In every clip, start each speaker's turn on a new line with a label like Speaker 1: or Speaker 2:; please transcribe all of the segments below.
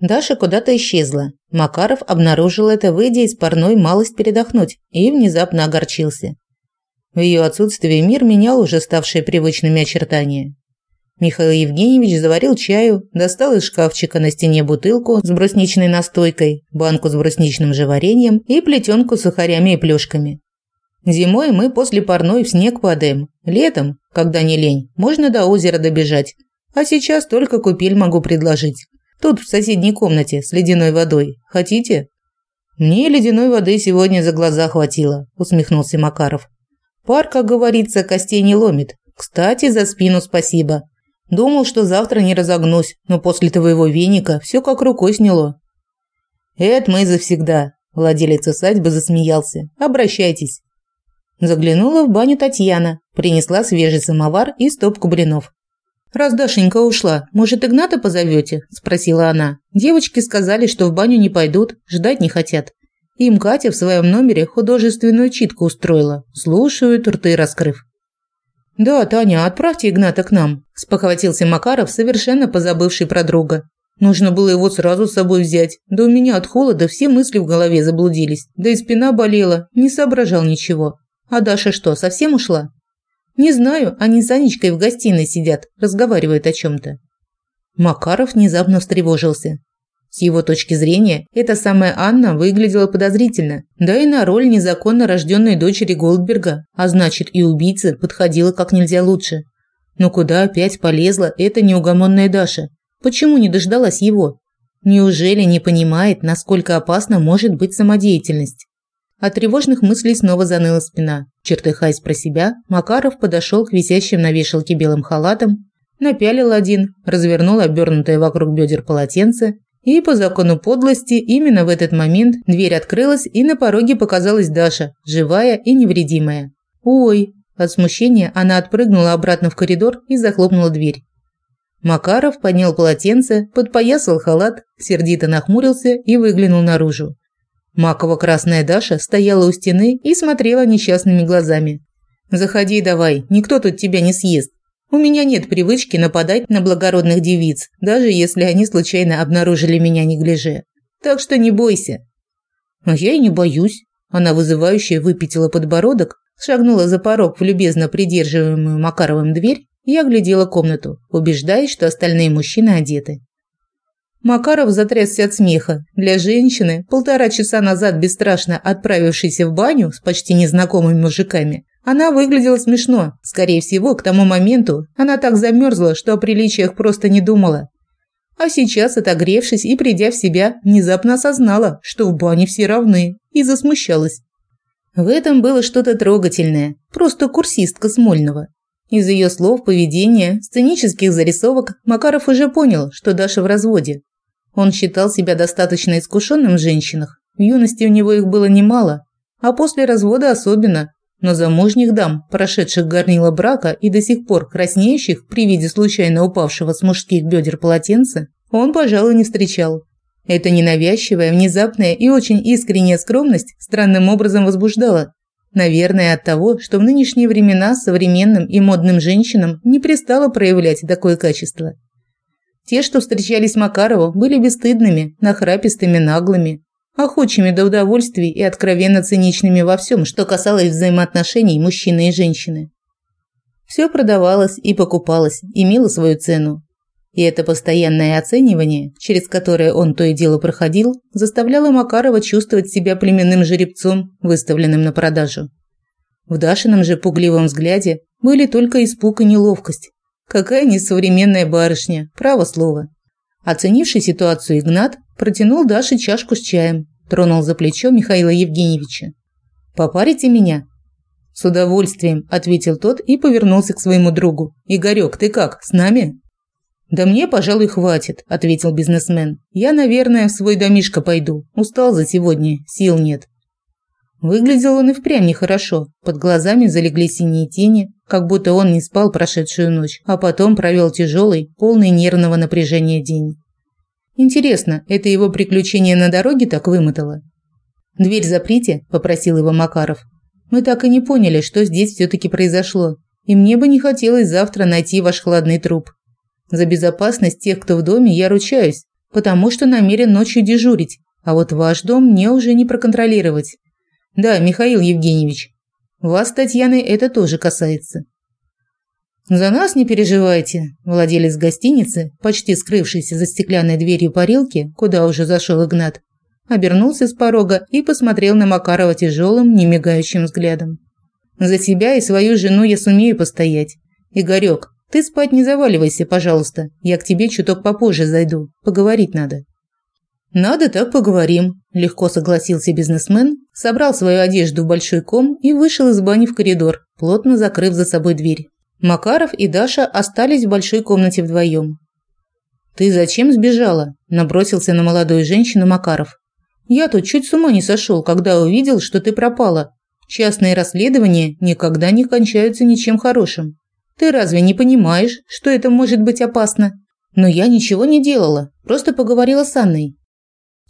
Speaker 1: Даша куда-то исчезла. Макаров обнаружил это, выйдя из парной малость передохнуть, и внезапно огорчился. В ее отсутствие мир менял уже ставшие привычными очертания. Михаил Евгеньевич заварил чаю, достал из шкафчика на стене бутылку с брусничной настойкой, банку с брусничным же вареньем и плетенку с сухарями и плюшками. Зимой мы после парной в снег падаем. Летом, когда не лень, можно до озера добежать. А сейчас только купель могу предложить. Тут в соседней комнате с ледяной водой. Хотите? Мне ледяной воды сегодня за глаза хватило, усмехнулся Макаров. Пар, как говорится, костей не ломит. Кстати, за спину спасибо. Думал, что завтра не разогнусь, но после твоего веника все как рукой сняло. Это мы завсегда. Владелец усадьбы засмеялся. Обращайтесь. Заглянула в баню Татьяна, принесла свежий самовар и стопку блинов. «Раз Дашенька ушла, может, Игната позовете?» – спросила она. Девочки сказали, что в баню не пойдут, ждать не хотят. Им Катя в своем номере художественную читку устроила. Слушают, рты раскрыв. «Да, Таня, отправьте Игната к нам», – спохватился Макаров, совершенно позабывший про друга. Нужно было его сразу с собой взять. Да у меня от холода все мысли в голове заблудились. Да и спина болела, не соображал ничего. А Даша что, совсем ушла? Не знаю, они с Анечкой в гостиной сидят, разговаривают о чем-то. Макаров внезапно встревожился. С его точки зрения, эта самая Анна выглядела подозрительно, да и на роль незаконно рожденной дочери Голдберга, а значит и убийцы, подходила как нельзя лучше. Но куда опять полезла эта неугомонная Даша? Почему не дождалась его? Неужели не понимает, насколько опасна может быть самодеятельность? От тревожных мыслей снова заныла спина. Чертыхаясь про себя, Макаров подошел к висящим на вешалке белым халатам, напялил один, развернул обернутое вокруг бедер полотенце, и по закону подлости именно в этот момент дверь открылась, и на пороге показалась Даша, живая и невредимая. «Ой!» От смущения она отпрыгнула обратно в коридор и захлопнула дверь. Макаров поднял полотенце, подпоясал халат, сердито нахмурился и выглянул наружу. Маково-красная Даша стояла у стены и смотрела несчастными глазами. «Заходи давай, никто тут тебя не съест. У меня нет привычки нападать на благородных девиц, даже если они случайно обнаружили меня неглиже. Так что не бойся». «А я и не боюсь». Она вызывающе выпятила подбородок, шагнула за порог в любезно придерживаемую Макаровым дверь и оглядела комнату, убеждаясь, что остальные мужчины одеты. Макаров затрясся от смеха. Для женщины, полтора часа назад бесстрашно отправившейся в баню с почти незнакомыми мужиками, она выглядела смешно. Скорее всего, к тому моменту она так замерзла, что о приличиях просто не думала. А сейчас, отогревшись и придя в себя, внезапно осознала, что в бане все равны, и засмущалась. В этом было что-то трогательное, просто курсистка Смольного. Из ее слов, поведения, сценических зарисовок Макаров уже понял, что Даша в разводе. Он считал себя достаточно искушенным в женщинах. В юности у него их было немало, а после развода особенно. Но замужних дам, прошедших горнило брака и до сих пор краснеющих при виде случайно упавшего с мужских бедер полотенца, он, пожалуй, не встречал. Эта ненавязчивая, внезапная и очень искренняя скромность странным образом возбуждала. Наверное, от того, что в нынешние времена современным и модным женщинам не пристало проявлять такое качество. Те, что встречались Макарову, были бесстыдными, нахрапистыми, наглыми, охочими до удовольствий и откровенно циничными во всем, что касалось взаимоотношений мужчины и женщины. Все продавалось и покупалось, имело свою цену. И это постоянное оценивание, через которое он то и дело проходил, заставляло Макарова чувствовать себя племенным жеребцом, выставленным на продажу. В Дашином же пугливом взгляде были только испуг и неловкость, Какая несовременная барышня, право слово. Оценивший ситуацию Игнат протянул Даше чашку с чаем, тронул за плечо Михаила Евгеньевича. «Попарите меня?» «С удовольствием», – ответил тот и повернулся к своему другу. «Игорек, ты как, с нами?» «Да мне, пожалуй, хватит», – ответил бизнесмен. «Я, наверное, в свой домишко пойду. Устал за сегодня, сил нет». Выглядел он и впрямь нехорошо. Под глазами залегли синие тени, как будто он не спал прошедшую ночь, а потом провел тяжелый, полный нервного напряжения день. Интересно, это его приключение на дороге так вымотало? «Дверь заприте», – попросил его Макаров. «Мы так и не поняли, что здесь все-таки произошло, и мне бы не хотелось завтра найти ваш хладный труп. За безопасность тех, кто в доме, я ручаюсь, потому что намерен ночью дежурить, а вот ваш дом мне уже не проконтролировать. Да, Михаил Евгеньевич, вас, Татьяны, это тоже касается. За нас не переживайте. Владелец гостиницы, почти скрывшийся за стеклянной дверью парилки, куда уже зашел Игнат, обернулся с порога и посмотрел на Макарова тяжелым, немигающим взглядом. За тебя и свою жену я сумею постоять. Игорек, ты спать не заваливайся, пожалуйста. Я к тебе чуток попозже зайду. Поговорить надо. Надо так поговорим, легко согласился бизнесмен, собрал свою одежду в большой ком и вышел из бани в коридор, плотно закрыв за собой дверь. Макаров и Даша остались в большой комнате вдвоем. «Ты зачем сбежала?» – набросился на молодую женщину Макаров. «Я тут чуть с ума не сошел, когда увидел, что ты пропала. Частные расследования никогда не кончаются ничем хорошим. Ты разве не понимаешь, что это может быть опасно? Но я ничего не делала, просто поговорила с Анной.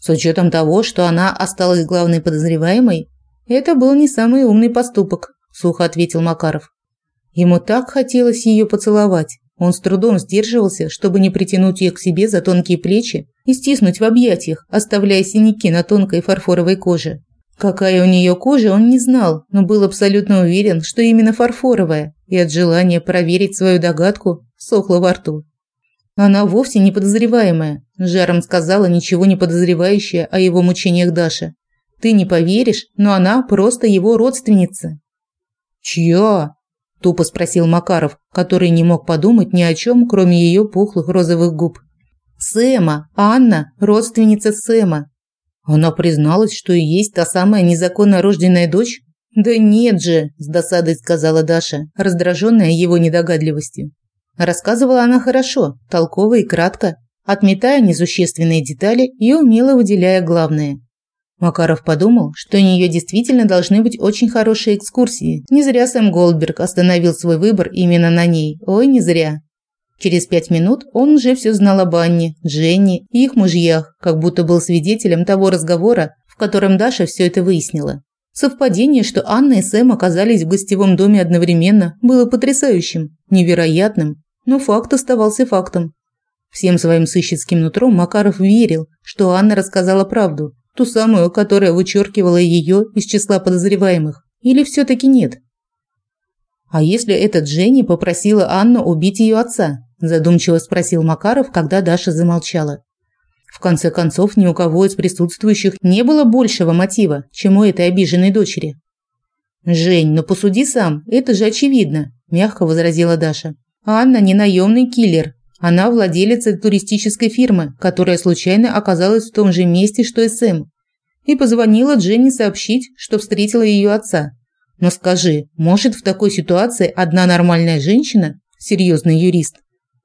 Speaker 1: С учетом того, что она осталась главной подозреваемой, это был не самый умный поступок, сухо ответил Макаров. Ему так хотелось ее поцеловать. Он с трудом сдерживался, чтобы не притянуть ее к себе за тонкие плечи и стиснуть в объятиях, оставляя синяки на тонкой фарфоровой коже. Какая у нее кожа, он не знал, но был абсолютно уверен, что именно фарфоровая, и от желания проверить свою догадку сохло во рту. Она вовсе не подозреваемая, жаром сказала ничего не подозревающая о его мучениях Даша. Ты не поверишь, но она просто его родственница. Чья? тупо спросил Макаров, который не мог подумать ни о чем, кроме ее пухлых розовых губ. Сэма, Анна, родственница Сэма. Она призналась, что и есть та самая незаконно рожденная дочь? Да нет же, с досадой сказала Даша, раздраженная его недогадливостью. Рассказывала она хорошо, толково и кратко, отметая несущественные детали и умело выделяя главное. Макаров подумал, что у нее действительно должны быть очень хорошие экскурсии. Не зря Сэм Голдберг остановил свой выбор именно на ней. Ой, не зря. Через пять минут он уже все знал об Анне, Дженни и их мужьях, как будто был свидетелем того разговора, в котором Даша все это выяснила. Совпадение, что Анна и Сэм оказались в гостевом доме одновременно, было потрясающим, невероятным, но факт оставался фактом. Всем своим сыщицким нутром Макаров верил, что Анна рассказала правду, Ту самую, которая вычеркивала ее из числа подозреваемых. Или все-таки нет? А если эта Дженни попросила Анну убить ее отца? Задумчиво спросил Макаров, когда Даша замолчала. В конце концов, ни у кого из присутствующих не было большего мотива, чем у этой обиженной дочери. «Жень, ну посуди сам, это же очевидно», – мягко возразила Даша. «Анна не наемный киллер, она владелица туристической фирмы, которая случайно оказалась в том же месте, что и Сэм. И позвонила Дженни сообщить, что встретила ее отца. Но скажи, может в такой ситуации одна нормальная женщина, серьезный юрист,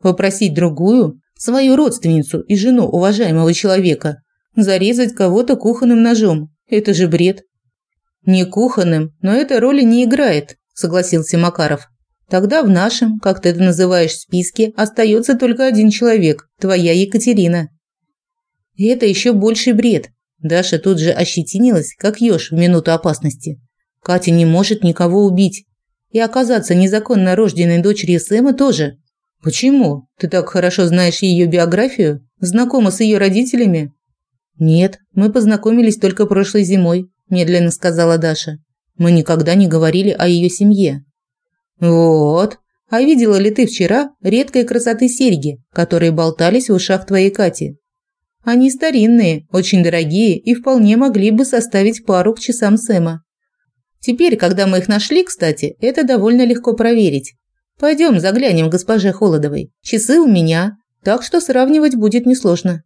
Speaker 1: попросить другую, свою родственницу и жену уважаемого человека, зарезать кого-то кухонным ножом? Это же бред. Не кухонным, но эта роли не играет, согласился Макаров. Тогда в нашем, как ты это называешь, списке остается только один человек – твоя Екатерина. И это еще больший бред. Даша тут же ощетинилась, как еж в минуту опасности. Катя не может никого убить. И оказаться незаконно рожденной дочерью Сэма тоже. Почему? Ты так хорошо знаешь ее биографию? Знакома с ее родителями? Нет, мы познакомились только прошлой зимой, медленно сказала Даша. Мы никогда не говорили о ее семье. Вот. А видела ли ты вчера редкой красоты серьги, которые болтались в ушах твоей Кати? Они старинные, очень дорогие и вполне могли бы составить пару к часам Сэма. Теперь, когда мы их нашли, кстати, это довольно легко проверить. Пойдем заглянем к госпоже Холодовой. Часы у меня, так что сравнивать будет несложно.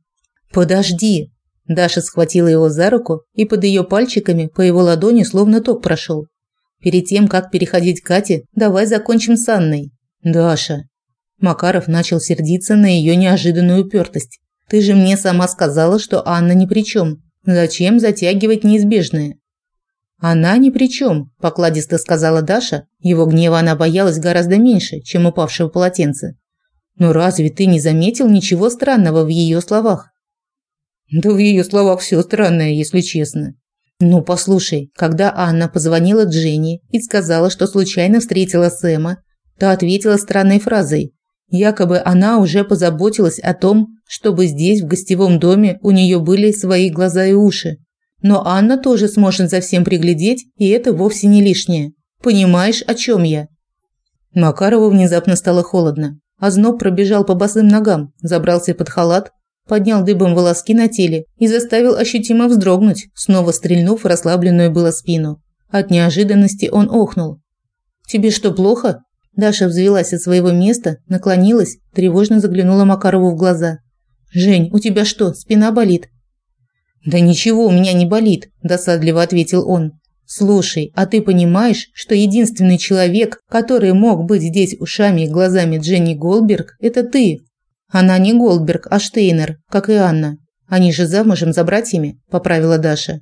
Speaker 1: Подожди. Даша схватила его за руку, и под ее пальчиками по его ладони словно ток прошел. Перед тем, как переходить к Кате, давай закончим с Анной. Даша. Макаров начал сердиться на ее неожиданную упертость. Ты же мне сама сказала, что Анна ни при чем. Зачем затягивать неизбежное? Она ни при чем, покладисто сказала Даша. Его гнева она боялась гораздо меньше, чем упавшего полотенца. Но разве ты не заметил ничего странного в ее словах? Да в ее словах все странное, если честно. Ну, послушай, когда Анна позвонила Дженни и сказала, что случайно встретила Сэма, та ответила странной фразой. Якобы она уже позаботилась о том, чтобы здесь, в гостевом доме, у нее были свои глаза и уши. Но Анна тоже сможет за всем приглядеть, и это вовсе не лишнее. Понимаешь, о чем я? Макарову внезапно стало холодно. Озноб пробежал по босым ногам, забрался под халат, поднял дыбом волоски на теле и заставил ощутимо вздрогнуть, снова стрельнув в расслабленную было спину. От неожиданности он охнул. «Тебе что, плохо?» Даша взвелась от своего места, наклонилась, тревожно заглянула Макарову в глаза. «Жень, у тебя что, спина болит?» «Да ничего у меня не болит», – досадливо ответил он. «Слушай, а ты понимаешь, что единственный человек, который мог быть здесь ушами и глазами Дженни Голдберг, это ты? Она не Голдберг, а Штейнер, как и Анна. Они же замужем за братьями», – поправила Даша.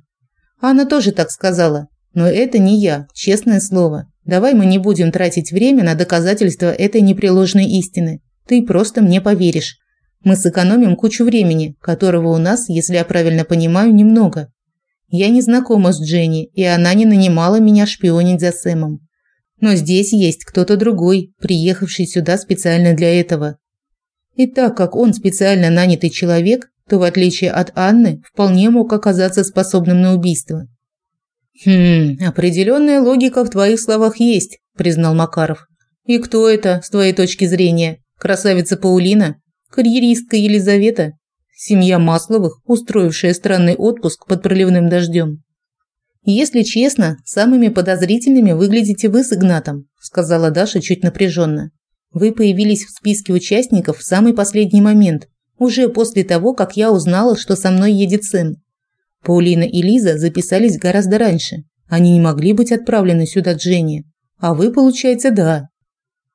Speaker 1: Анна тоже так сказала, но это не я, честное слово. Давай мы не будем тратить время на доказательства этой непреложной истины. Ты просто мне поверишь. Мы сэкономим кучу времени, которого у нас, если я правильно понимаю, немного. Я не знакома с Дженни, и она не нанимала меня шпионить за Сэмом. Но здесь есть кто-то другой, приехавший сюда специально для этого. И так как он специально нанятый человек, то в отличие от Анны, вполне мог оказаться способным на убийство. Хм, определенная логика в твоих словах есть, признал Макаров. И кто это, с твоей точки зрения? Красавица Паулина? Карьеристка Елизавета? Семья Масловых, устроившая странный отпуск под проливным дождем. Если честно, самыми подозрительными выглядите вы с Игнатом, сказала Даша чуть напряженно. Вы появились в списке участников в самый последний момент, уже после того, как я узнала, что со мной едет сын. Паулина и Лиза записались гораздо раньше. Они не могли быть отправлены сюда Дженни. А вы, получается, да.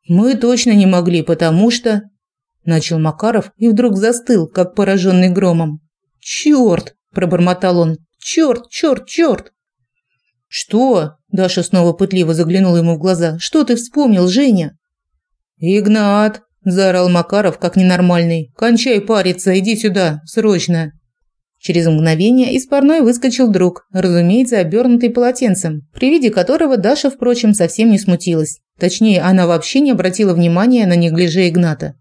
Speaker 1: Мы точно не могли, потому что начал Макаров и вдруг застыл, как пораженный громом. Черт! пробормотал он. Черт, черт, черт! Что? Даша снова пытливо заглянула ему в глаза. Что ты вспомнил, Женя? Игнат, заорал Макаров как ненормальный. Кончай париться, иди сюда, срочно. Через мгновение из парной выскочил друг, разумеется, обернутый полотенцем, при виде которого Даша, впрочем, совсем не смутилась. Точнее, она вообще не обратила внимания на неглиже Игната.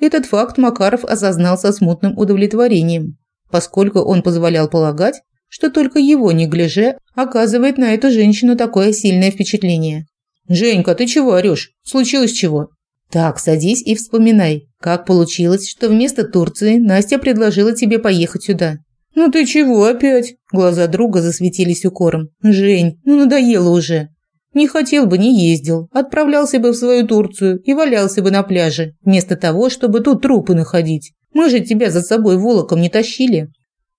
Speaker 1: Этот факт Макаров осознал со смутным удовлетворением, поскольку он позволял полагать, что только его неглиже оказывает на эту женщину такое сильное впечатление. «Женька, ты чего орешь? Случилось чего?» «Так, садись и вспоминай, как получилось, что вместо Турции Настя предложила тебе поехать сюда. «Ну ты чего опять?» Глаза друга засветились укором. «Жень, ну надоело уже. Не хотел бы, не ездил. Отправлялся бы в свою Турцию и валялся бы на пляже, вместо того, чтобы тут трупы находить. Мы же тебя за собой волоком не тащили».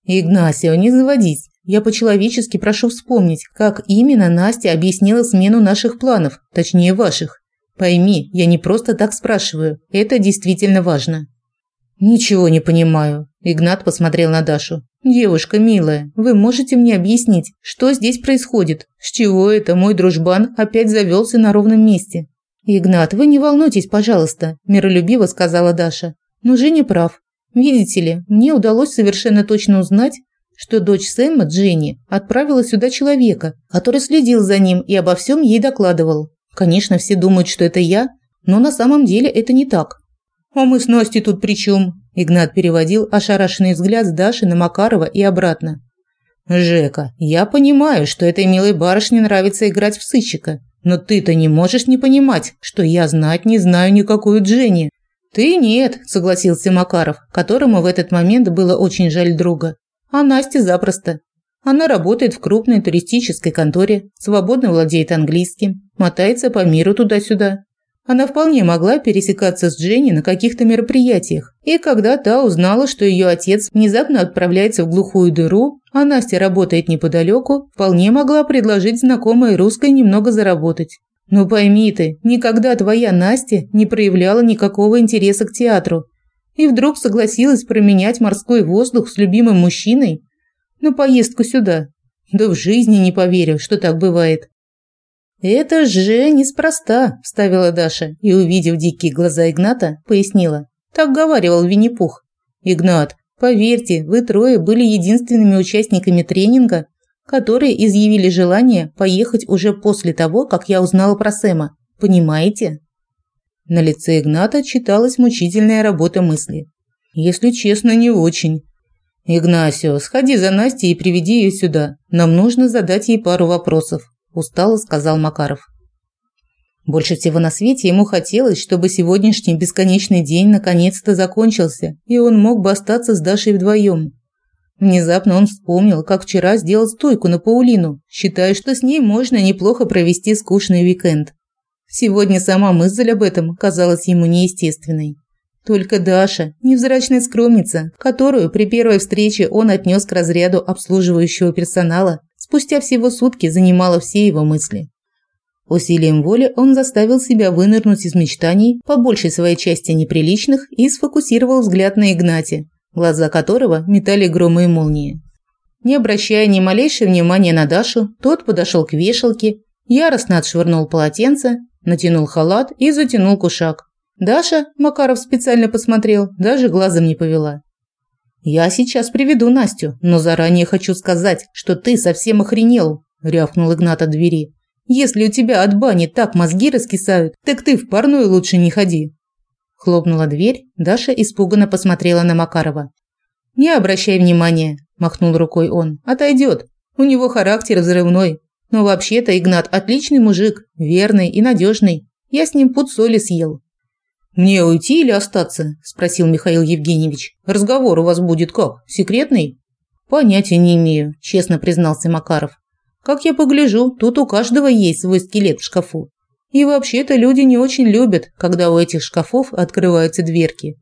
Speaker 1: «Игнасио, не заводись. Я по-человечески прошу вспомнить, как именно Настя объяснила смену наших планов, точнее ваших. Пойми, я не просто так спрашиваю. Это действительно важно». «Ничего не понимаю», – Игнат посмотрел на Дашу. «Девушка милая, вы можете мне объяснить, что здесь происходит? С чего это мой дружбан опять завелся на ровном месте?» «Игнат, вы не волнуйтесь, пожалуйста», – миролюбиво сказала Даша. «Но Женя прав. Видите ли, мне удалось совершенно точно узнать, что дочь Сэма, Дженни, отправила сюда человека, который следил за ним и обо всем ей докладывал. Конечно, все думают, что это я, но на самом деле это не так. «А мы с Настей тут при чем?» Игнат переводил ошарашенный взгляд с Даши на Макарова и обратно. «Жека, я понимаю, что этой милой барышне нравится играть в сыщика, но ты-то не можешь не понимать, что я знать не знаю никакую Дженни». «Ты нет», – согласился Макаров, которому в этот момент было очень жаль друга. «А Настя запросто. Она работает в крупной туристической конторе, свободно владеет английским, мотается по миру туда-сюда. Она вполне могла пересекаться с Дженни на каких-то мероприятиях. И когда та узнала, что ее отец внезапно отправляется в глухую дыру, а Настя работает неподалеку, вполне могла предложить знакомой русской немного заработать. Но пойми ты, никогда твоя Настя не проявляла никакого интереса к театру. И вдруг согласилась променять морской воздух с любимым мужчиной на поездку сюда. Да в жизни не поверю, что так бывает. «Это же неспроста», – вставила Даша и, увидев дикие глаза Игната, пояснила. «Так говаривал Винни-Пух». «Игнат, поверьте, вы трое были единственными участниками тренинга, которые изъявили желание поехать уже после того, как я узнала про Сэма. Понимаете?» На лице Игната читалась мучительная работа мысли. Если честно, не очень. Игнасио, сходи за Настей и приведи ее сюда. Нам нужно задать ей пару вопросов, устало сказал Макаров. Больше всего на свете ему хотелось, чтобы сегодняшний бесконечный день наконец-то закончился, и он мог бы остаться с Дашей вдвоем. Внезапно он вспомнил, как вчера сделал стойку на Паулину, считая, что с ней можно неплохо провести скучный уикенд. Сегодня сама мысль об этом казалась ему неестественной. Только Даша, невзрачная скромница, которую при первой встрече он отнес к разряду обслуживающего персонала, спустя всего сутки занимала все его мысли. Усилием воли он заставил себя вынырнуть из мечтаний, по большей своей части неприличных, и сфокусировал взгляд на Игнате, глаза которого метали громы и молнии. Не обращая ни малейшего внимания на Дашу, тот подошел к вешалке, яростно отшвырнул полотенце, натянул халат и затянул кушак. Даша, Макаров специально посмотрел, даже глазом не повела. «Я сейчас приведу Настю, но заранее хочу сказать, что ты совсем охренел», – рявкнул Игнат от двери. Если у тебя от бани так мозги раскисают, так ты в парную лучше не ходи. Хлопнула дверь, Даша испуганно посмотрела на Макарова. Не обращай внимания, махнул рукой он. Отойдет. У него характер взрывной. Но вообще-то Игнат отличный мужик, верный и надежный. Я с ним пуд соли съел. Мне уйти или остаться? спросил Михаил Евгеньевич. Разговор у вас будет как? Секретный? Понятия не имею, честно признался Макаров. Как я погляжу, тут у каждого есть свой скелет в шкафу. И вообще-то люди не очень любят, когда у этих шкафов открываются дверки.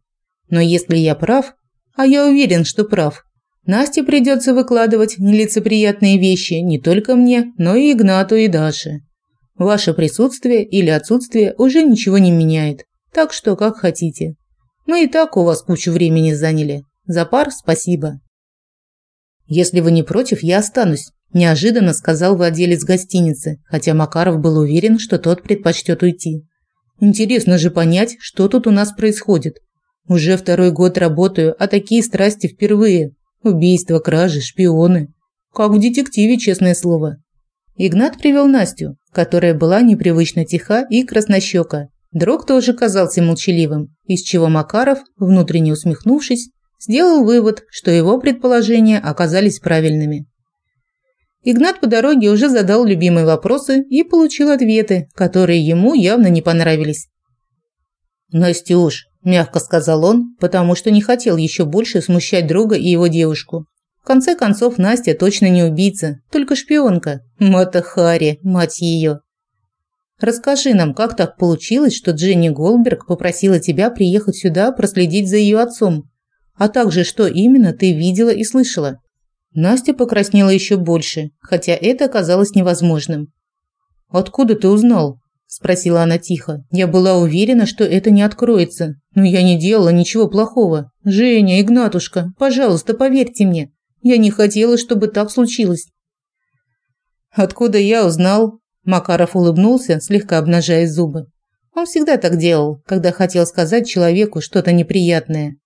Speaker 1: Но если я прав, а я уверен, что прав, Насте придется выкладывать нелицеприятные вещи не только мне, но и Игнату и Даше. Ваше присутствие или отсутствие уже ничего не меняет, так что как хотите. Мы и так у вас кучу времени заняли. За пар спасибо. Если вы не против, я останусь, неожиданно сказал владелец гостиницы, хотя Макаров был уверен, что тот предпочтет уйти. Интересно же понять, что тут у нас происходит. Уже второй год работаю, а такие страсти впервые. Убийства, кражи, шпионы. Как в детективе, честное слово. Игнат привел Настю, которая была непривычно тиха и краснощека. Дрог тоже казался молчаливым, из чего Макаров, внутренне усмехнувшись, сделал вывод, что его предположения оказались правильными. Игнат по дороге уже задал любимые вопросы и получил ответы, которые ему явно не понравились. «Настюш», – мягко сказал он, потому что не хотел еще больше смущать друга и его девушку. В конце концов, Настя точно не убийца, только шпионка. Мата Хари, мать ее. Расскажи нам, как так получилось, что Дженни Голберг попросила тебя приехать сюда проследить за ее отцом, а также что именно ты видела и слышала? Настя покраснела еще больше, хотя это оказалось невозможным. «Откуда ты узнал?» – спросила она тихо. «Я была уверена, что это не откроется. Но я не делала ничего плохого. Женя, Игнатушка, пожалуйста, поверьте мне. Я не хотела, чтобы так случилось». «Откуда я узнал?» Макаров улыбнулся, слегка обнажая зубы. Он всегда так делал, когда хотел сказать человеку что-то неприятное.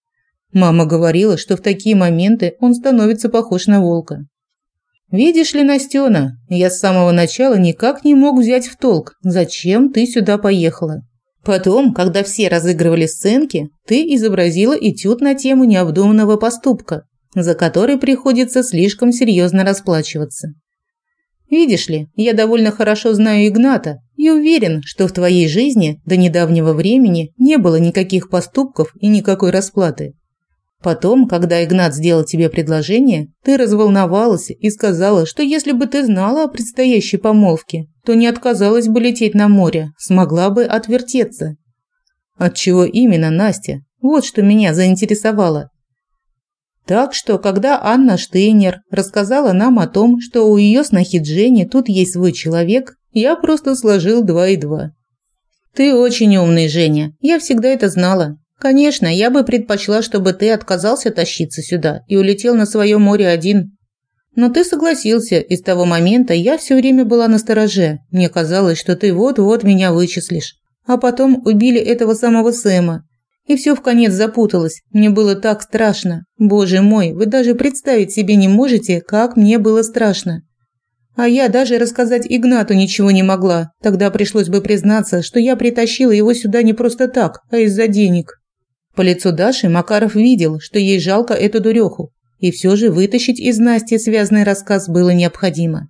Speaker 1: Мама говорила, что в такие моменты он становится похож на волка. Видишь ли, Настена, я с самого начала никак не мог взять в толк, зачем ты сюда поехала. Потом, когда все разыгрывали сценки, ты изобразила этюд на тему необдуманного поступка, за который приходится слишком серьезно расплачиваться. Видишь ли, я довольно хорошо знаю Игната и уверен, что в твоей жизни до недавнего времени не было никаких поступков и никакой расплаты. Потом, когда Игнат сделал тебе предложение, ты разволновалась и сказала, что если бы ты знала о предстоящей помолвке, то не отказалась бы лететь на море, смогла бы отвертеться. От чего именно, Настя? Вот что меня заинтересовало. Так что, когда Анна Штейнер рассказала нам о том, что у ее снохи Дженни тут есть свой человек, я просто сложил два и два. Ты очень умный, Женя. Я всегда это знала. Конечно, я бы предпочла, чтобы ты отказался тащиться сюда и улетел на свое море один. Но ты согласился, и с того момента я все время была на стороже. Мне казалось, что ты вот-вот меня вычислишь. А потом убили этого самого Сэма. И все в конец запуталось. Мне было так страшно. Боже мой, вы даже представить себе не можете, как мне было страшно. А я даже рассказать Игнату ничего не могла. Тогда пришлось бы признаться, что я притащила его сюда не просто так, а из-за денег. По лицу Даши Макаров видел, что ей жалко эту дуреху, и все же вытащить из Насти связанный рассказ было необходимо.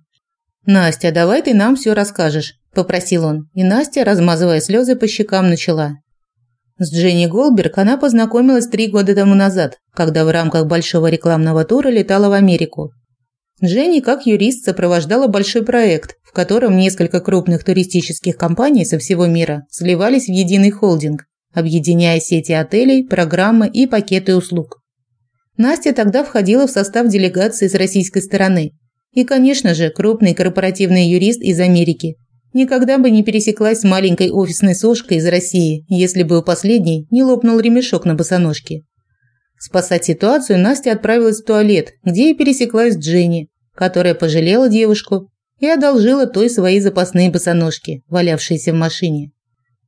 Speaker 1: «Настя, давай ты нам все расскажешь», – попросил он, и Настя, размазывая слезы по щекам, начала. С Дженни Голберг она познакомилась три года тому назад, когда в рамках большого рекламного тура летала в Америку. Дженни, как юрист, сопровождала большой проект, в котором несколько крупных туристических компаний со всего мира сливались в единый холдинг, объединяя сети отелей, программы и пакеты услуг. Настя тогда входила в состав делегации с российской стороны. И, конечно же, крупный корпоративный юрист из Америки – Никогда бы не пересеклась с маленькой офисной сошкой из России, если бы у последней не лопнул ремешок на босоножке. Спасать ситуацию Настя отправилась в туалет, где и пересеклась с Дженни, которая пожалела девушку и одолжила той свои запасные босоножки, валявшиеся в машине.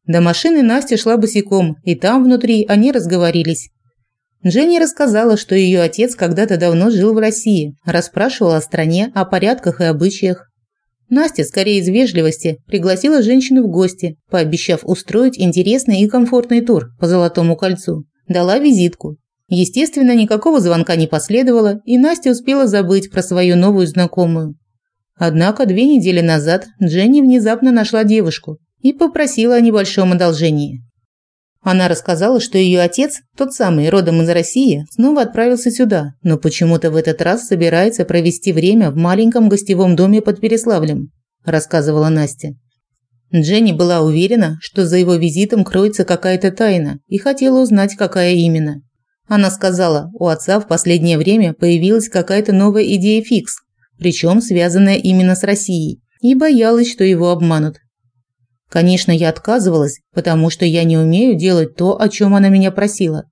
Speaker 1: До машины Настя шла босиком, и там внутри они разговорились. Дженни рассказала, что ее отец когда-то давно жил в России, расспрашивал о стране, о порядках и обычаях, Настя, скорее из вежливости, пригласила женщину в гости, пообещав устроить интересный и комфортный тур по Золотому кольцу. Дала визитку. Естественно, никакого звонка не последовало, и Настя успела забыть про свою новую знакомую. Однако две недели назад Дженни внезапно нашла девушку и попросила о небольшом одолжении. Она рассказала, что ее отец, тот самый, родом из России, снова отправился сюда, но почему-то в этот раз собирается провести время в маленьком гостевом доме под Переславлем, рассказывала Настя. Дженни была уверена, что за его визитом кроется какая-то тайна и хотела узнать, какая именно. Она сказала, у отца в последнее время появилась какая-то новая идея фикс, причем связанная именно с Россией, и боялась, что его обманут. Конечно, я отказывалась, потому что я не умею делать то, о чем она меня просила.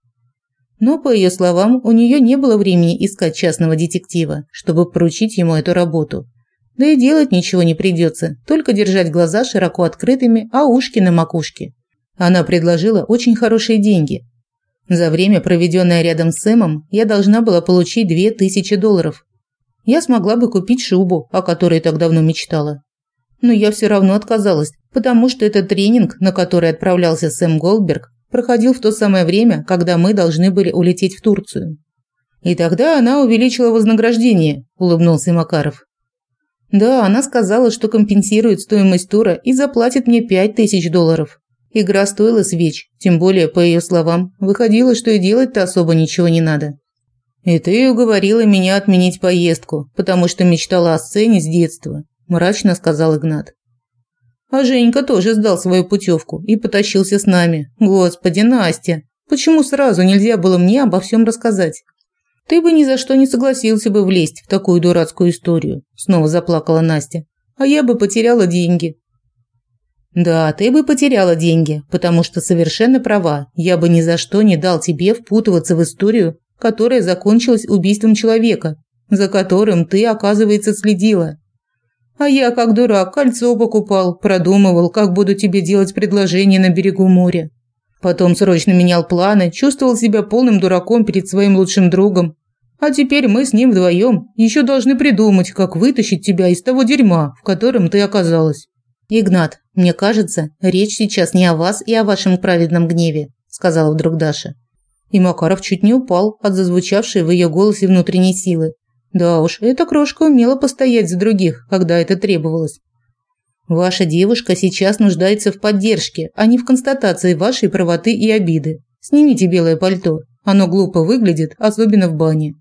Speaker 1: Но, по ее словам, у нее не было времени искать частного детектива, чтобы поручить ему эту работу. Да и делать ничего не придется, только держать глаза широко открытыми, а ушки на макушке. Она предложила очень хорошие деньги. За время, проведенное рядом с Сэмом, я должна была получить две тысячи долларов. Я смогла бы купить шубу, о которой так давно мечтала. Но я все равно отказалась, потому что этот тренинг, на который отправлялся Сэм Голдберг, проходил в то самое время, когда мы должны были улететь в Турцию. И тогда она увеличила вознаграждение, улыбнулся Макаров. Да, она сказала, что компенсирует стоимость тура и заплатит мне пять тысяч долларов. Игра стоила свеч, тем более, по ее словам, выходило, что и делать-то особо ничего не надо. И ты уговорила меня отменить поездку, потому что мечтала о сцене с детства, мрачно сказал Игнат. А Женька тоже сдал свою путевку и потащился с нами. Господи, Настя, почему сразу нельзя было мне обо всем рассказать? Ты бы ни за что не согласился бы влезть в такую дурацкую историю, снова заплакала Настя. А я бы потеряла деньги. Да, ты бы потеряла деньги, потому что совершенно права. Я бы ни за что не дал тебе впутываться в историю, которая закончилась убийством человека, за которым ты, оказывается, следила. А я, как дурак, кольцо покупал, продумывал, как буду тебе делать предложение на берегу моря. Потом срочно менял планы, чувствовал себя полным дураком перед своим лучшим другом. А теперь мы с ним вдвоем еще должны придумать, как вытащить тебя из того дерьма, в котором ты оказалась. Игнат, мне кажется, речь сейчас не о вас и о вашем праведном гневе, сказала вдруг Даша. И Макаров чуть не упал от зазвучавшей в ее голосе внутренней силы. Да уж, эта крошка умела постоять за других, когда это требовалось. Ваша девушка сейчас нуждается в поддержке, а не в констатации вашей правоты и обиды. Снимите белое пальто. Оно глупо выглядит, особенно в бане.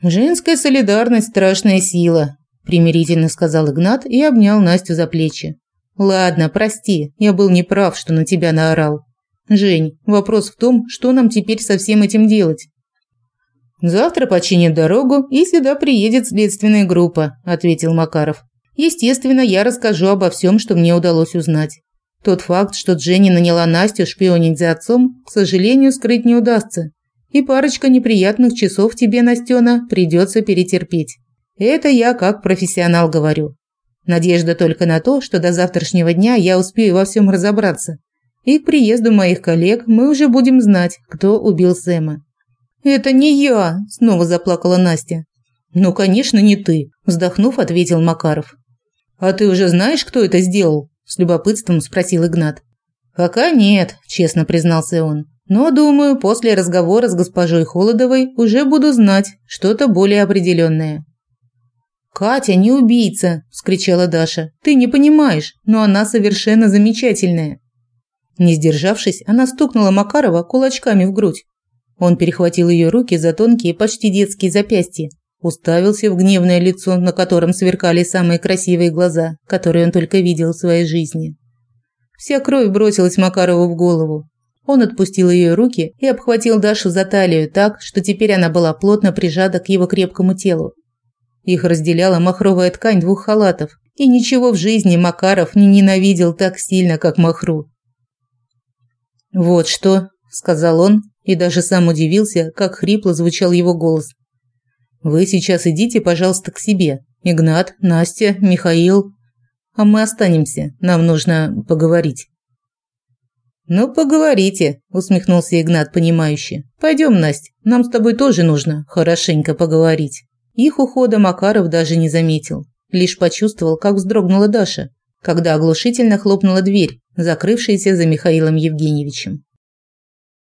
Speaker 1: Женская солидарность страшная сила, примирительно сказал Игнат и обнял Настю за плечи. Ладно, прости, я был неправ, что на тебя наорал. Жень, вопрос в том, что нам теперь со всем этим делать? Завтра починят дорогу, и сюда приедет следственная группа, ответил Макаров. Естественно, я расскажу обо всем, что мне удалось узнать. Тот факт, что Дженни наняла Настю шпионить за отцом, к сожалению, скрыть не удастся. И парочка неприятных часов тебе, Настена, придется перетерпеть. Это я как профессионал говорю. Надежда только на то, что до завтрашнего дня я успею во всем разобраться. И к приезду моих коллег мы уже будем знать, кто убил Сэма. «Это не я!» – снова заплакала Настя. «Ну, конечно, не ты», – вздохнув, ответил Макаров. «А ты уже знаешь, кто это сделал?» – с любопытством спросил Игнат. «Пока нет», – честно признался он. Но, думаю, после разговора с госпожой Холодовой уже буду знать что-то более определенное. «Катя не убийца!» – вскричала Даша. «Ты не понимаешь, но она совершенно замечательная!» Не сдержавшись, она стукнула Макарова кулачками в грудь. Он перехватил ее руки за тонкие, почти детские запястья, уставился в гневное лицо, на котором сверкали самые красивые глаза, которые он только видел в своей жизни. Вся кровь бросилась Макарову в голову. Он отпустил ее руки и обхватил Дашу за талию так, что теперь она была плотно прижата к его крепкому телу. Их разделяла махровая ткань двух халатов, и ничего в жизни Макаров не ненавидел так сильно, как махру. «Вот что», – сказал он, и даже сам удивился, как хрипло звучал его голос. «Вы сейчас идите, пожалуйста, к себе. Игнат, Настя, Михаил. А мы останемся, нам нужно поговорить». «Ну, поговорите», – усмехнулся Игнат, понимающе. «Пойдем, Настя, нам с тобой тоже нужно хорошенько поговорить». Их ухода Макаров даже не заметил. Лишь почувствовал, как вздрогнула Даша, когда оглушительно хлопнула дверь, закрывшаяся за Михаилом Евгеньевичем.